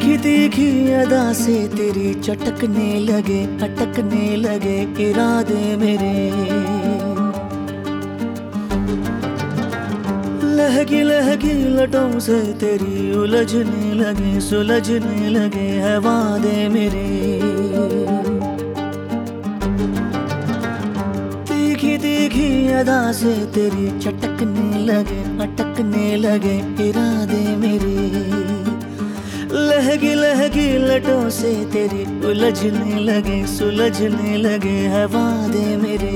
तीखी अदा से तेरी चटकने लगे, अटकने लगे इरादे मेरे। लहगी लहगी लटों से तेरी उलझने लगे, सुलझने लगे है वादे मेरे। तीखी तीखी अदा से तेरी चटकने लगे, अटकने लगे इरादे मेरे। लहगी लहगी लटों से तेरी उलझने लगे, सुलझने लगे है वादे मेरे।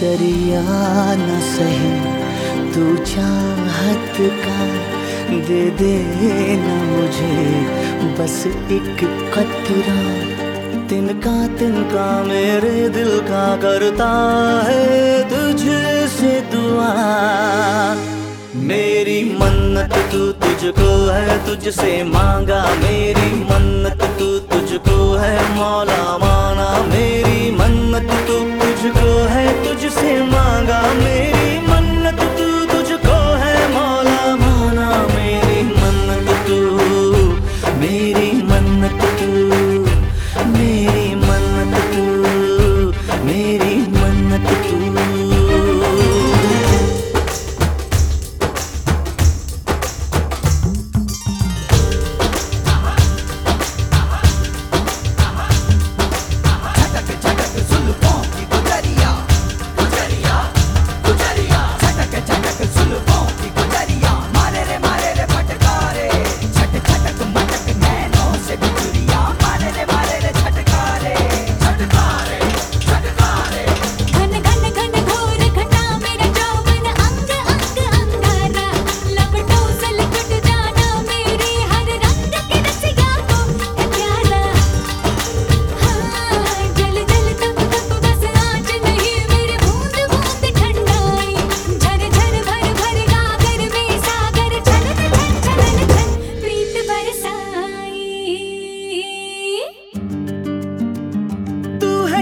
दरिया न सही, तू चाहत का दे दे न मुझे, बस एक कतरा तिनका तिनका मेरे दिल का करता है तुझसे दुआ। मन्नत तू तुझको है तुझसे मांगा मेरी मन्नत तू तुझको है मौला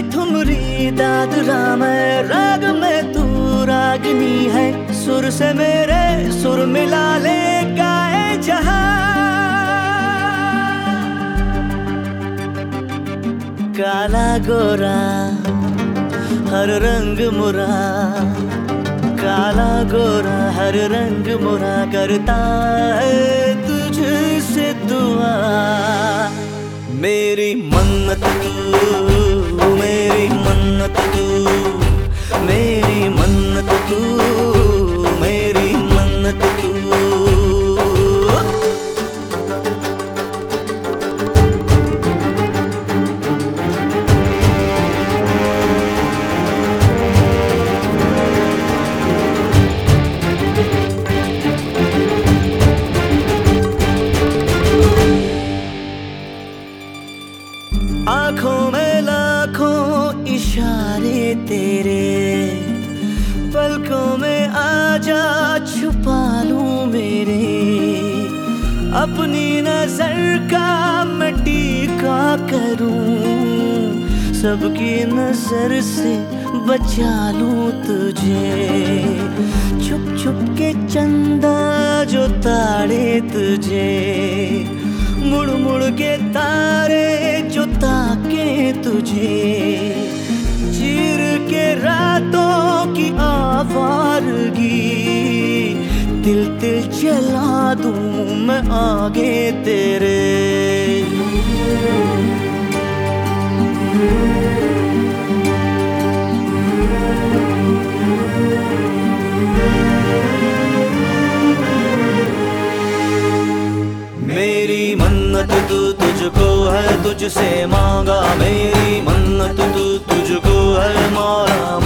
ठुमरी दादरा मैं राग में तू रागनी है। सुर से मेरे सुर मिला ले गाए जहाँ। काला गोरा, हर रंग मुरा। काला गोरा, हर रंग मुरा करता है तुझसे दुआ। मेरी मन्नत तू मेरी मन्नत तू मेरी मन्नत तू। आँखों में लाखों इशारे तेरे। पलकों में आजा छुपा लूँ मेरे। अपनी नज़र का मिट्टी का करूँ। सबकी नज़र से बचा लूँ तुझे। छुप छुप के चंदा जो ताड़े तुझे। मुड़ मुड़ के तारे जो ताके तुझे, चिर के रातों की आवारगी दिल दिल चला दूँ मैं आगे तेरे। मेरी मन्नत तू है तुझसे मांगा मेरी मन्नत तू तुझको है मारा